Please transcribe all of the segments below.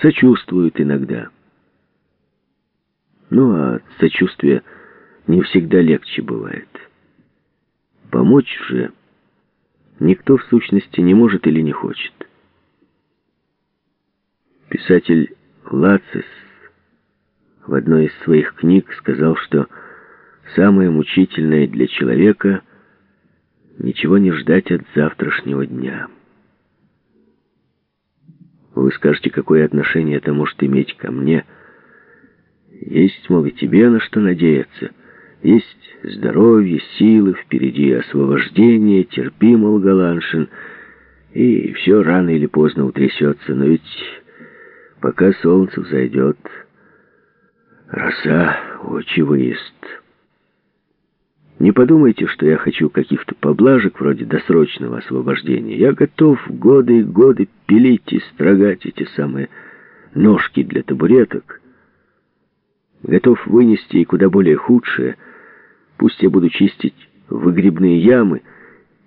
сочувствуют иногда. Ну, а от сочувствия не всегда легче бывает. Помочь же никто в сущности не может или не хочет. Писатель Лацис в одной из своих книг сказал, что самое мучительное для человека — ничего не ждать от завтрашнего дня. Вы скажете, какое отношение это может иметь ко мне? Есть, мол, и тебе на что надеяться. Есть здоровье, силы, впереди освобождение, терпи, мол, Галаншин, и все рано или поздно утрясется. Но ведь пока солнце взойдет, роса очи выест. Не подумайте, что я хочу каких-то поблажек вроде досрочного освобождения. Я готов годы и годы пилить и строгать эти самые ножки для табуреток. Готов вынести и куда более худшее. Пусть я буду чистить выгребные ямы,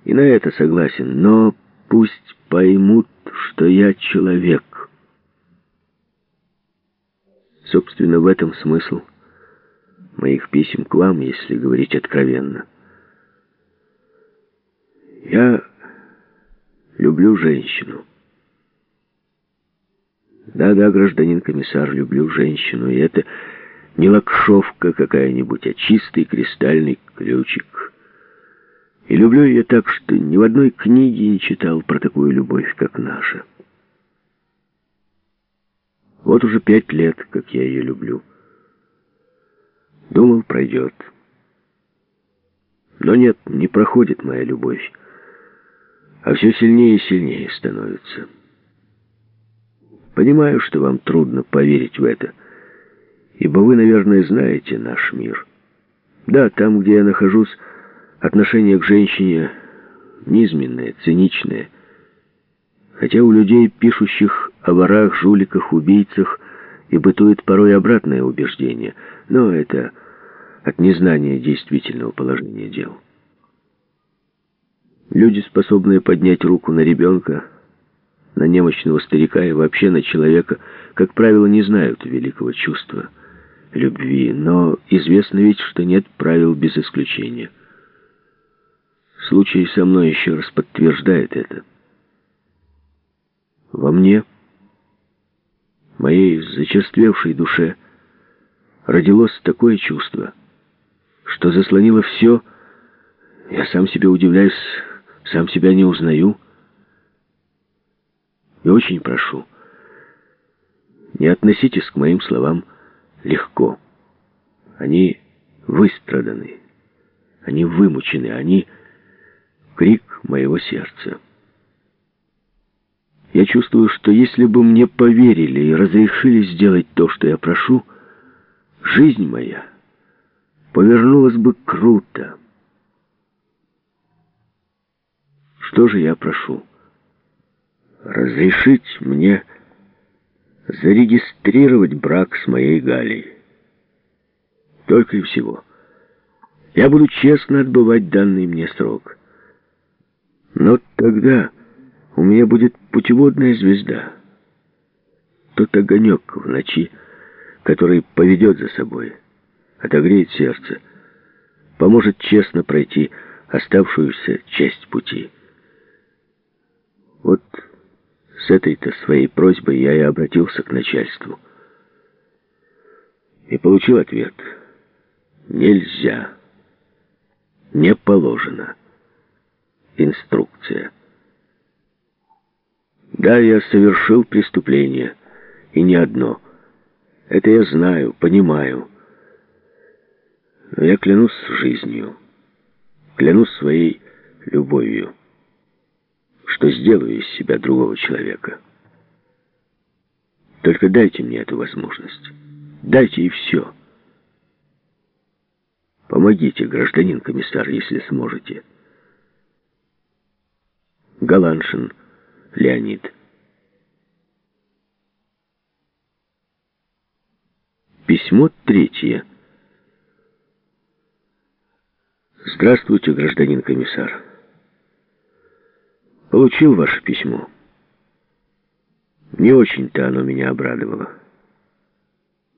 и на это согласен, но пусть поймут, что я человек. Собственно, в этом смысл моих писем к вам, если говорить откровенно. Я люблю женщину. Да-да, гражданин комиссар, люблю женщину, и это не лакшовка какая-нибудь, а чистый кристальный ключик. И люблю ее так, что ни в одной книге не читал про такую любовь, как наша. Вот уже пять лет, как я ее люблю. Думал, пройдет. Но нет, не проходит моя любовь, а все сильнее и сильнее становится. Понимаю, что вам трудно поверить в это, ибо вы, наверное, знаете наш мир. Да, там, где я нахожусь, отношение к женщине низменное, циничное. Хотя у людей, пишущих о ворах, жуликах, убийцах, и бытует порой обратное убеждение, но это от незнания действительного положения дел. Люди, способные поднять руку на ребенка, на немощного старика и вообще на человека, как правило, не знают великого чувства любви, но известно ведь, что нет правил без исключения. Случай со мной еще раз подтверждает это. Во мне моей зачерствевшей душе родилось такое чувство, что заслонило все, я сам себе удивляюсь, сам себя не узнаю. И очень прошу, не относитесь к моим словам легко. Они выстраданы, они вымучены, они крик моего сердца. Я чувствую, что если бы мне поверили и разрешили сделать то, что я прошу, жизнь моя повернулась бы круто. Что же я прошу? Разрешить мне зарегистрировать брак с моей Галей. Только и всего. Я буду честно отбывать данный мне срок. Но тогда у меня будет путеводная звезда. Тот огонек в ночи, который поведет за собой, отогреет сердце, поможет честно пройти оставшуюся часть пути. Вот с этой-то своей просьбой я и обратился к начальству. И получил ответ. Нельзя. Не положено. Инструкция. Да, я совершил преступление, и не одно. Это я знаю, понимаю. Но я клянусь жизнью, клянусь своей любовью, что сделаю из себя другого человека. Только дайте мне эту возможность. Дайте и все. Помогите, гражданин комиссар, если сможете. Галаншин Леонид. Письмо третье. Здравствуйте, гражданин комиссар. Получил ваше письмо. Не очень-то оно меня обрадовало.